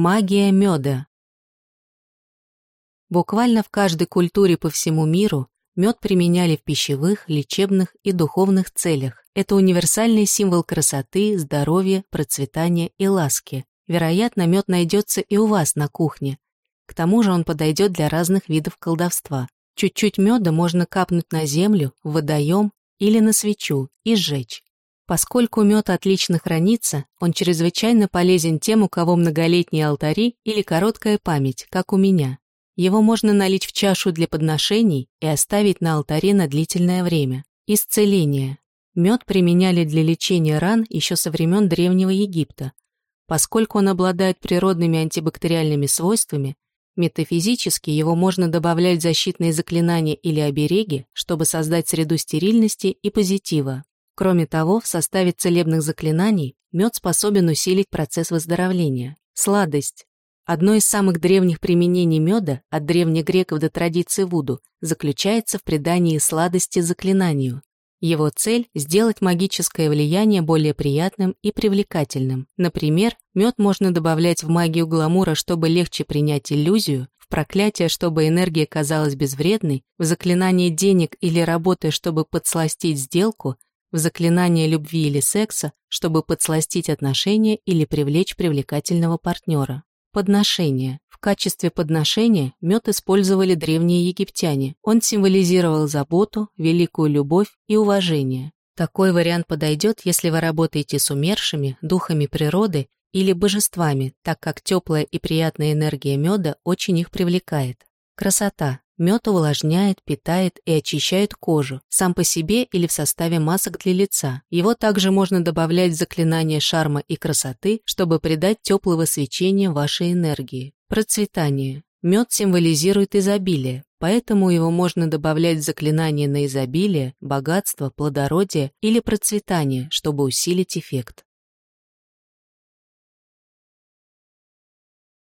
Магия меда. Буквально в каждой культуре по всему миру мед применяли в пищевых, лечебных и духовных целях. Это универсальный символ красоты, здоровья, процветания и ласки. Вероятно, мед найдется и у вас на кухне. К тому же он подойдет для разных видов колдовства. Чуть-чуть меда можно капнуть на землю, в водоем или на свечу и сжечь. Поскольку мед отлично хранится, он чрезвычайно полезен тем, у кого многолетние алтари или короткая память, как у меня. Его можно налить в чашу для подношений и оставить на алтаре на длительное время. Исцеление. Мед применяли для лечения ран еще со времен Древнего Египта. Поскольку он обладает природными антибактериальными свойствами, метафизически его можно добавлять в защитные заклинания или обереги, чтобы создать среду стерильности и позитива. Кроме того, в составе целебных заклинаний мед способен усилить процесс выздоровления. Сладость. Одно из самых древних применений меда, от древних греков до традиции Вуду, заключается в придании сладости заклинанию. Его цель – сделать магическое влияние более приятным и привлекательным. Например, мед можно добавлять в магию гламура, чтобы легче принять иллюзию, в проклятие, чтобы энергия казалась безвредной, в заклинание денег или работы, чтобы подсластить сделку – в заклинание любви или секса, чтобы подсластить отношения или привлечь привлекательного партнера. Подношение. В качестве подношения мед использовали древние египтяне. Он символизировал заботу, великую любовь и уважение. Такой вариант подойдет, если вы работаете с умершими, духами природы или божествами, так как теплая и приятная энергия меда очень их привлекает. Красота. Мед увлажняет, питает и очищает кожу, сам по себе или в составе масок для лица. Его также можно добавлять в заклинание шарма и красоты, чтобы придать теплого свечения вашей энергии. Процветание. Мед символизирует изобилие, поэтому его можно добавлять в заклинание на изобилие, богатство, плодородие или процветание, чтобы усилить эффект.